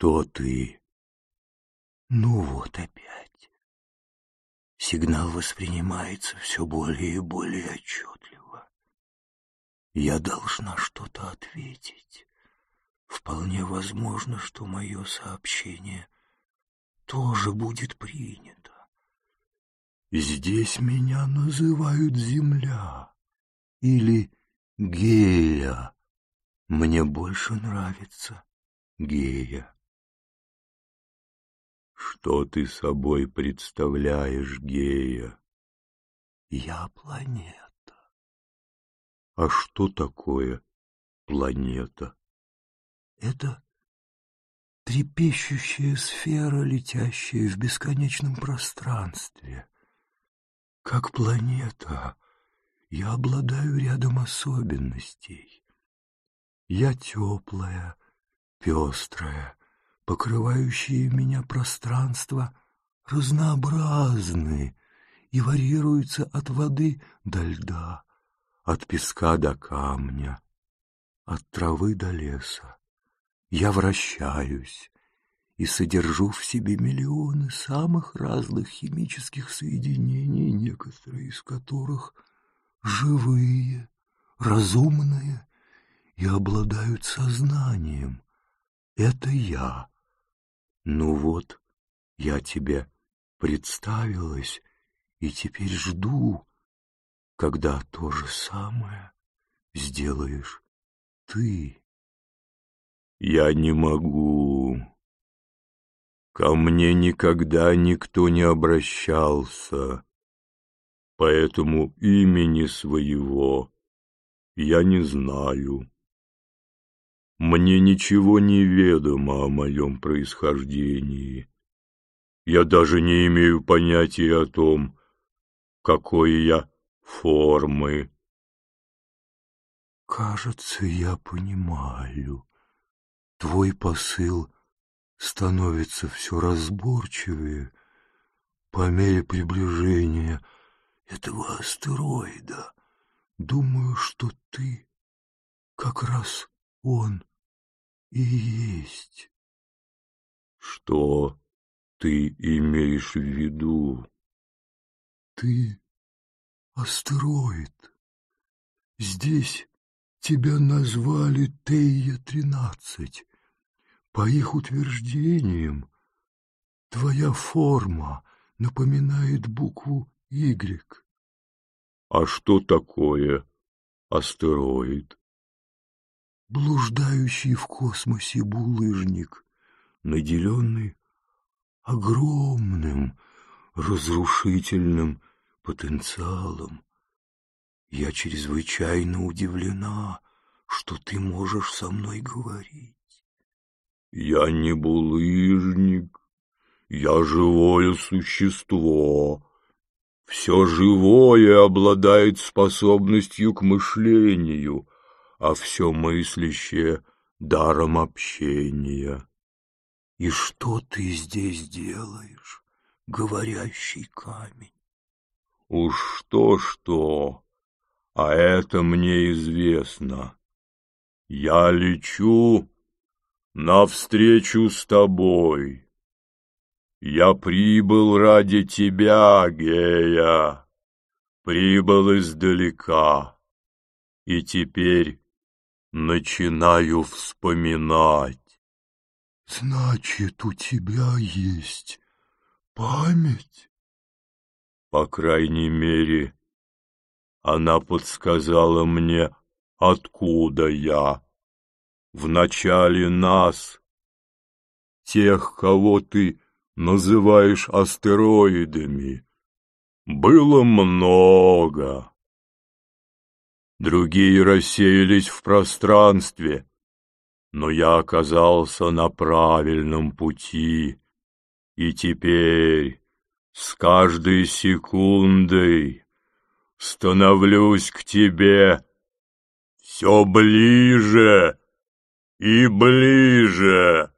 Кто ты? Ну вот опять. Сигнал воспринимается все более и более отчетливо. Я должна что-то ответить. Вполне возможно, что мое сообщение тоже будет принято. Здесь меня называют Земля или Гея. Мне больше нравится Гея. Что ты собой представляешь, Гея? Я планета. А что такое планета? Это трепещущая сфера, летящая в бесконечном пространстве. Как планета, я обладаю рядом особенностей. Я теплая, пестрая, покрывающие меня пространство разнообразны и варьируются от воды до льда, от песка до камня, от травы до леса. Я вращаюсь и содержу в себе миллионы самых разных химических соединений, некоторые из которых живые, разумные и обладают сознанием. Это я. Ну вот, я тебе представилась и теперь жду, когда то же самое сделаешь ты. Я не могу. Ко мне никогда никто не обращался, поэтому имени своего я не знаю. Мне ничего не ведомо о моем происхождении. Я даже не имею понятия о том, какой я формы. Кажется, я понимаю. Твой посыл становится все разборчивее по мере приближения этого астероида. Думаю, что ты как раз он и есть. Что ты имеешь в виду? Ты астероид. Здесь тебя назвали Тея-13. По их утверждениям, твоя форма напоминает букву «Y». А что такое астероид? Блуждающий в космосе булыжник, наделенный огромным разрушительным потенциалом. Я чрезвычайно удивлена, что ты можешь со мной говорить. Я не булыжник, я живое существо. Все живое обладает способностью к мышлению, а все мыслящее — даром общения. И что ты здесь делаешь, говорящий камень? Уж что-что, а это мне известно. Я лечу навстречу с тобой. Я прибыл ради тебя, Гея, прибыл издалека, и теперь начинаю вспоминать. Значит, у тебя есть память? По крайней мере, она подсказала мне, откуда я в начале нас, тех, кого ты называешь астероидами, было много. Другие рассеялись в пространстве, но я оказался на правильном пути, и теперь с каждой секундой становлюсь к тебе все ближе и ближе.